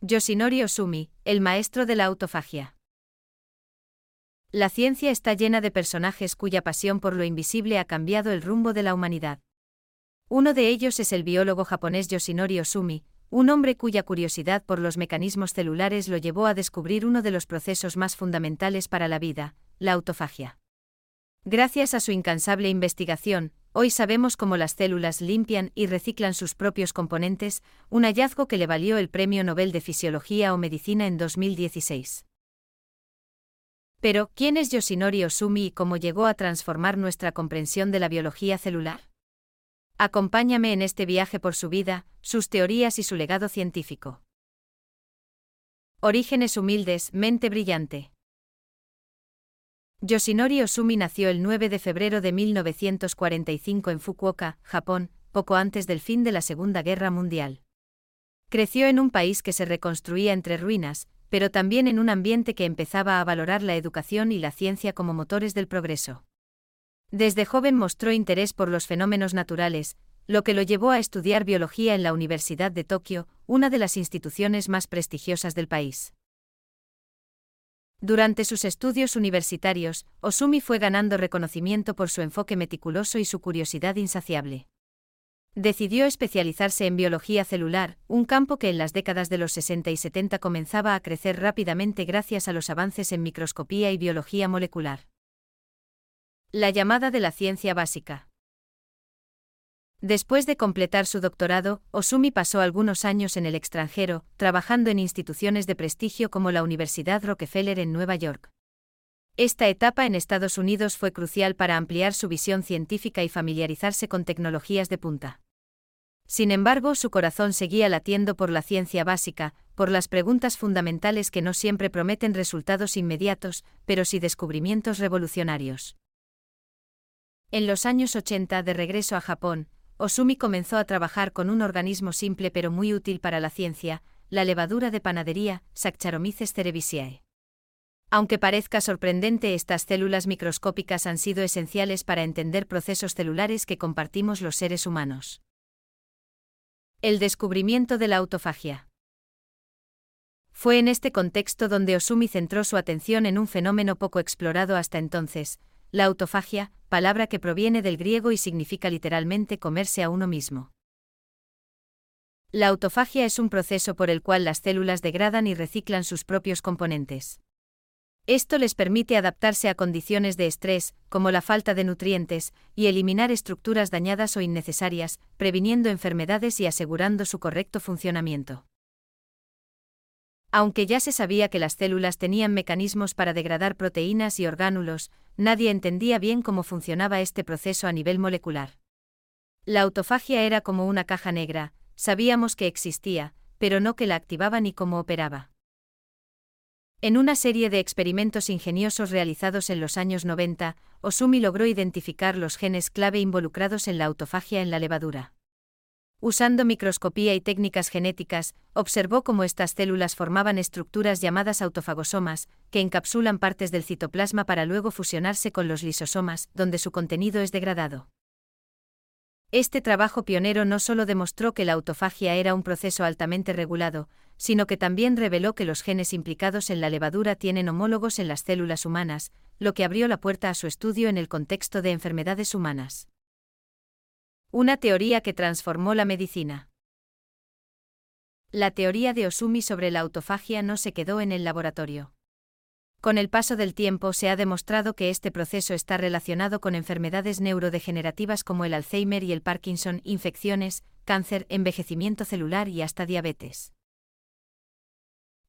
Yoshinori Osumi, el maestro de la autofagia. La ciencia está llena de personajes cuya pasión por lo invisible ha cambiado el rumbo de la humanidad. Uno de ellos es el biólogo japonés Yoshinori Osumi, un hombre cuya curiosidad por los mecanismos celulares lo llevó a descubrir uno de los procesos más fundamentales para la vida, la autofagia. Gracias a su incansable investigación, Hoy sabemos cómo las células limpian y reciclan sus propios componentes, un hallazgo que le valió el Premio Nobel de Fisiología o Medicina en 2016. Pero, ¿quién es Yoshinori Osumi y cómo llegó a transformar nuestra comprensión de la biología celular? Acompáñame en este viaje por su vida, sus teorías y su legado científico. Orígenes humildes, mente brillante. Yoshinori Osumi nació el 9 de febrero de 1945 en Fukuoka, Japón, poco antes del fin de la Segunda Guerra Mundial. Creció en un país que se reconstruía entre ruinas, pero también en un ambiente que empezaba a valorar la educación y la ciencia como motores del progreso. Desde joven mostró interés por los fenómenos naturales, lo que lo llevó a estudiar biología en la Universidad de Tokio, una de las instituciones más prestigiosas del país. Durante sus estudios universitarios, Osumi fue ganando reconocimiento por su enfoque meticuloso y su curiosidad insaciable. Decidió especializarse en biología celular, un campo que en las décadas de los 60 y 70 comenzaba a crecer rápidamente gracias a los avances en microscopía y biología molecular. La llamada de la ciencia básica. Después de completar su doctorado, Osumi pasó algunos años en el extranjero, trabajando en instituciones de prestigio como la Universidad Rockefeller en Nueva York. Esta etapa en Estados Unidos fue crucial para ampliar su visión científica y familiarizarse con tecnologías de punta. Sin embargo, su corazón seguía latiendo por la ciencia básica, por las preguntas fundamentales que no siempre prometen resultados inmediatos, pero sí descubrimientos revolucionarios. En los años 80, de regreso a Japón, Osumi comenzó a trabajar con un organismo simple pero muy útil para la ciencia, la levadura de panadería, Saccharomyces cerevisiae. Aunque parezca sorprendente, estas células microscópicas han sido esenciales para entender procesos celulares que compartimos los seres humanos. El descubrimiento de la autofagia. Fue en este contexto donde Osumi centró su atención en un fenómeno poco explorado hasta entonces, la autofagia, palabra que proviene del griego y significa literalmente comerse a uno mismo. La autofagia es un proceso por el cual las células degradan y reciclan sus propios componentes. Esto les permite adaptarse a condiciones de estrés, como la falta de nutrientes, y eliminar estructuras dañadas o innecesarias, previniendo enfermedades y asegurando su correcto funcionamiento. Aunque ya se sabía que las células tenían mecanismos para degradar proteínas y orgánulos, nadie entendía bien cómo funcionaba este proceso a nivel molecular. La autofagia era como una caja negra, sabíamos que existía, pero no que la activaba ni cómo operaba. En una serie de experimentos ingeniosos realizados en los años 90, Osumi logró identificar los genes clave involucrados en la autofagia en la levadura. Usando microscopía y técnicas genéticas, observó cómo estas células formaban estructuras llamadas autofagosomas, que encapsulan partes del citoplasma para luego fusionarse con los lisosomas, donde su contenido es degradado. Este trabajo pionero no solo demostró que la autofagia era un proceso altamente regulado, sino que también reveló que los genes implicados en la levadura tienen homólogos en las células humanas, lo que abrió la puerta a su estudio en el contexto de enfermedades humanas. Una teoría que transformó la medicina. La teoría de Osumi sobre la autofagia no se quedó en el laboratorio. Con el paso del tiempo se ha demostrado que este proceso está relacionado con enfermedades neurodegenerativas como el Alzheimer y el Parkinson, infecciones, cáncer, envejecimiento celular y hasta diabetes.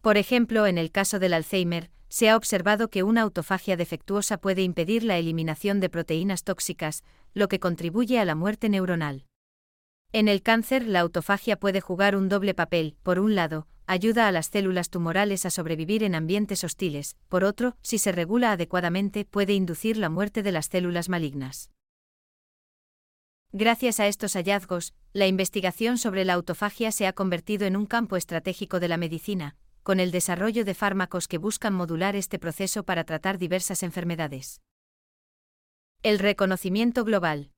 Por ejemplo, en el caso del Alzheimer, se ha observado que una autofagia defectuosa puede impedir la eliminación de proteínas tóxicas, lo que contribuye a la muerte neuronal. En el cáncer, la autofagia puede jugar un doble papel, por un lado, ayuda a las células tumorales a sobrevivir en ambientes hostiles, por otro, si se regula adecuadamente, puede inducir la muerte de las células malignas. Gracias a estos hallazgos, la investigación sobre la autofagia se ha convertido en un campo estratégico de la medicina, con el desarrollo de fármacos que buscan modular este proceso para tratar diversas enfermedades. El reconocimiento global.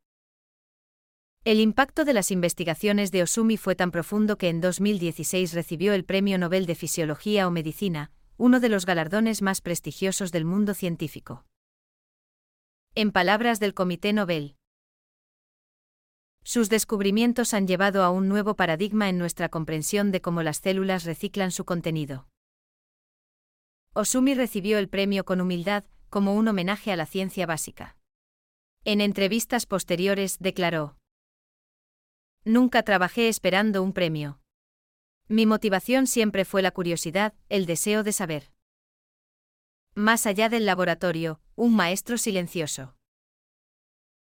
El impacto de las investigaciones de Osumi fue tan profundo que en 2016 recibió el Premio Nobel de Fisiología o Medicina, uno de los galardones más prestigiosos del mundo científico. En palabras del Comité Nobel. Sus descubrimientos han llevado a un nuevo paradigma en nuestra comprensión de cómo las células reciclan su contenido. Osumi recibió el premio con humildad, como un homenaje a la ciencia básica. En entrevistas posteriores declaró, Nunca trabajé esperando un premio. Mi motivación siempre fue la curiosidad, el deseo de saber. Más allá del laboratorio, un maestro silencioso.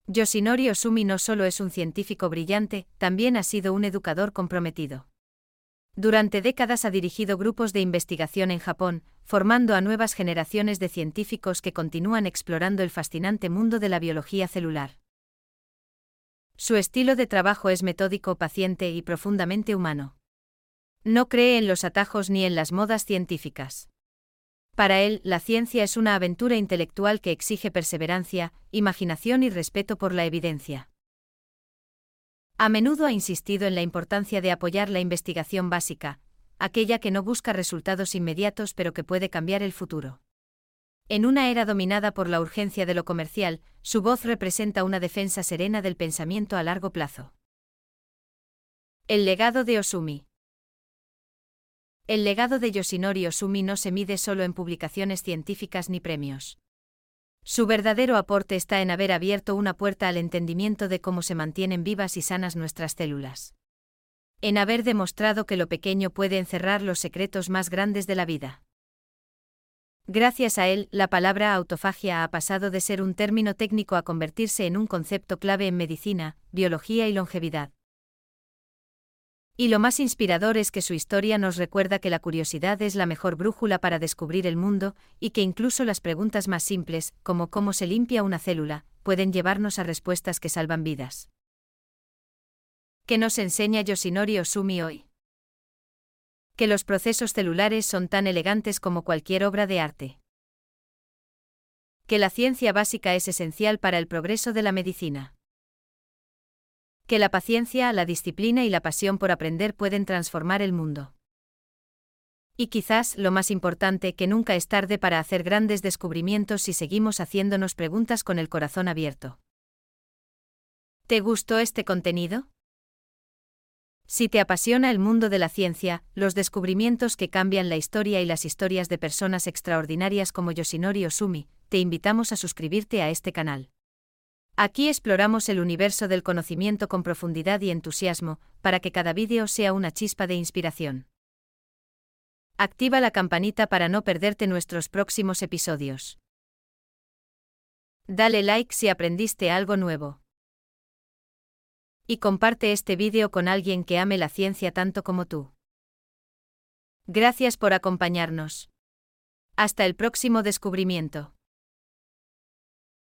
Yoshinori Osumi no solo es un científico brillante, también ha sido un educador comprometido. Durante décadas ha dirigido grupos de investigación en Japón, formando a nuevas generaciones de científicos que continúan explorando el fascinante mundo de la biología celular. Su estilo de trabajo es metódico, paciente y profundamente humano. No cree en los atajos ni en las modas científicas. Para él, la ciencia es una aventura intelectual que exige perseverancia, imaginación y respeto por la evidencia. A menudo ha insistido en la importancia de apoyar la investigación básica, aquella que no busca resultados inmediatos pero que puede cambiar el futuro. En una era dominada por la urgencia de lo comercial, su voz representa una defensa serena del pensamiento a largo plazo. El legado de Osumi. El legado de Yoshinori Osumi no se mide solo en publicaciones científicas ni premios. Su verdadero aporte está en haber abierto una puerta al entendimiento de cómo se mantienen vivas y sanas nuestras células. En haber demostrado que lo pequeño puede encerrar los secretos más grandes de la vida. Gracias a él, la palabra autofagia ha pasado de ser un término técnico a convertirse en un concepto clave en medicina, biología y longevidad. Y lo más inspirador es que su historia nos recuerda que la curiosidad es la mejor brújula para descubrir el mundo, y que incluso las preguntas más simples, como cómo se limpia una célula, pueden llevarnos a respuestas que salvan vidas. ¿Qué nos enseña Yoshinori Osumi hoy? que los procesos celulares son tan elegantes como cualquier obra de arte. Que la ciencia básica es esencial para el progreso de la medicina. Que la paciencia, la disciplina y la pasión por aprender pueden transformar el mundo. Y quizás, lo más importante, que nunca es tarde para hacer grandes descubrimientos si seguimos haciéndonos preguntas con el corazón abierto. ¿Te gustó este contenido? Si te apasiona el mundo de la ciencia, los descubrimientos que cambian la historia y las historias de personas extraordinarias como Yoshinori Osumi, te invitamos a suscribirte a este canal. Aquí exploramos el universo del conocimiento con profundidad y entusiasmo, para que cada vídeo sea una chispa de inspiración. Activa la campanita para no perderte nuestros próximos episodios. Dale like si aprendiste algo nuevo. Y comparte este vídeo con alguien que ame la ciencia tanto como tú. Gracias por acompañarnos. Hasta el próximo descubrimiento.